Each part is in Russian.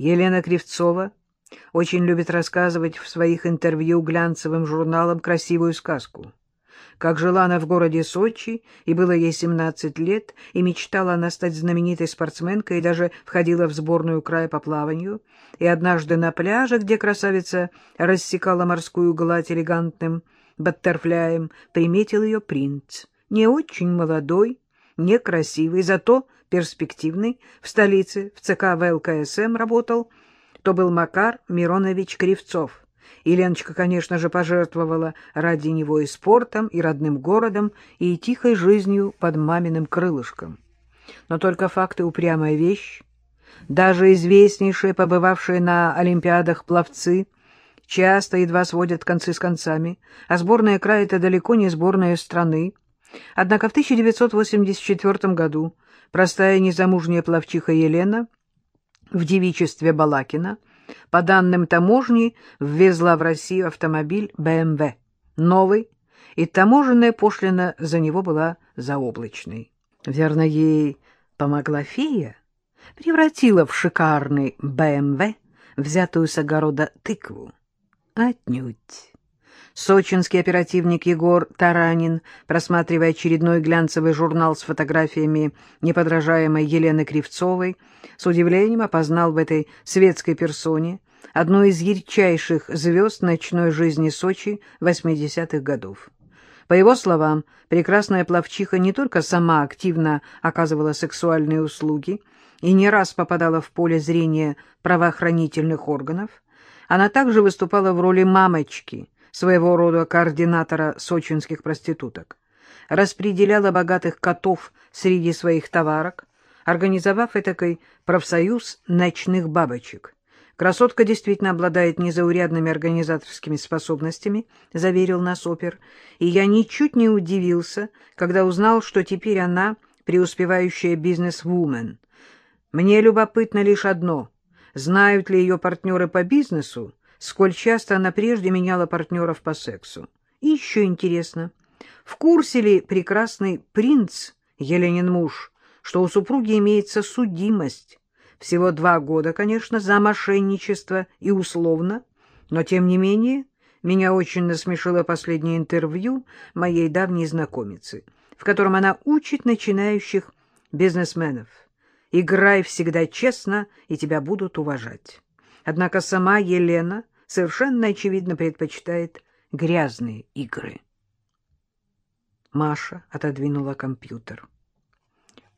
Елена Кривцова очень любит рассказывать в своих интервью глянцевым журналам красивую сказку. Как жила она в городе Сочи, и было ей 17 лет, и мечтала она стать знаменитой спортсменкой, и даже входила в сборную края по плаванию, и однажды на пляже, где красавица рассекала морскую гладь элегантным баттерфляем, приметил ее принц, не очень молодой, некрасивый, зато перспективный, в столице, в ЦК ВЛКСМ работал, то был Макар Миронович Кривцов. И конечно же, пожертвовала ради него и спортом, и родным городом, и тихой жизнью под маминым крылышком. Но только факты — упрямая вещь. Даже известнейшие, побывавшие на Олимпиадах пловцы, часто едва сводят концы с концами, а сборная края — это далеко не сборная страны. Однако в 1984 году простая незамужняя пловчиха Елена в девичестве Балакина, по данным таможни, ввезла в Россию автомобиль БМВ, новый, и таможенная пошлина за него была заоблачной. Верно, ей помогла фея, превратила в шикарный БМВ взятую с огорода тыкву. Отнюдь. Сочинский оперативник Егор Таранин, просматривая очередной глянцевый журнал с фотографиями неподражаемой Елены Кривцовой, с удивлением опознал в этой светской персоне одну из ярчайших звезд ночной жизни Сочи 80-х годов. По его словам, прекрасная пловчиха не только сама активно оказывала сексуальные услуги и не раз попадала в поле зрения правоохранительных органов, она также выступала в роли мамочки – своего рода координатора сочинских проституток, распределяла богатых котов среди своих товарок, организовав этакой профсоюз ночных бабочек. Красотка действительно обладает незаурядными организаторскими способностями, заверил нас опер, и я ничуть не удивился, когда узнал, что теперь она преуспевающая бизнес-вумен. Мне любопытно лишь одно — знают ли ее партнеры по бизнесу, сколь часто она прежде меняла партнеров по сексу. И еще интересно, в курсе ли прекрасный принц, Еленин муж, что у супруги имеется судимость? Всего два года, конечно, за мошенничество и условно, но, тем не менее, меня очень насмешило последнее интервью моей давней знакомицы, в котором она учит начинающих бизнесменов. «Играй всегда честно, и тебя будут уважать». Однако сама Елена совершенно очевидно предпочитает грязные игры. Маша отодвинула компьютер.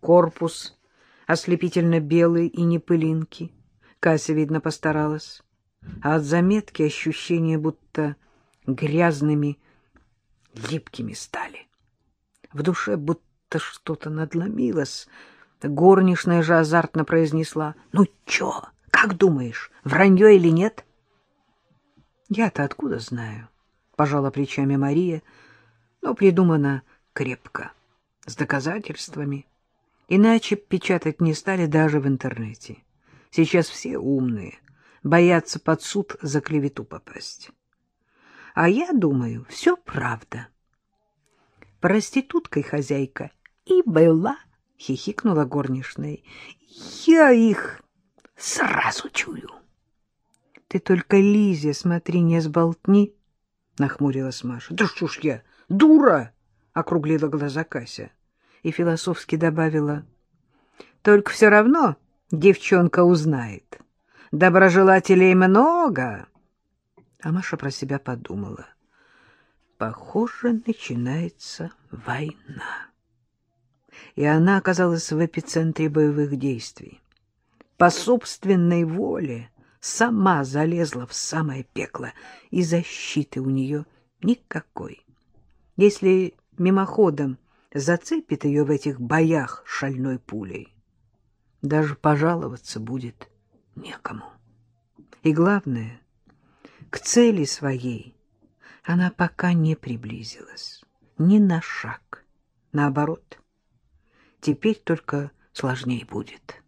Корпус ослепительно белый и не пылинки. Кася, видно, постаралась. А от заметки ощущение, будто грязными, липкими стали. В душе будто что-то надломилось. Горничная же азартно произнесла. — Ну чё, как думаешь, вранье или нет? — я-то откуда знаю? Пожала плечами Мария, но придумано крепко, с доказательствами. Иначе печатать не стали даже в интернете. Сейчас все умные, боятся под суд за клевету попасть. А я думаю, все правда. Проституткой хозяйка и была, хихикнула горничная. Я их сразу чую. Ты только Лизе смотри, не сболтни, — нахмурилась Маша. — Да что ж я, дура! — округлила глаза Кася и философски добавила. — Только все равно девчонка узнает. Доброжелателей много. А Маша про себя подумала. Похоже, начинается война. И она оказалась в эпицентре боевых действий. По собственной воле сама залезла в самое пекло, и защиты у нее никакой. Если мимоходом зацепит ее в этих боях шальной пулей, даже пожаловаться будет некому. И главное, к цели своей она пока не приблизилась, ни на шаг. Наоборот, теперь только сложнее будет.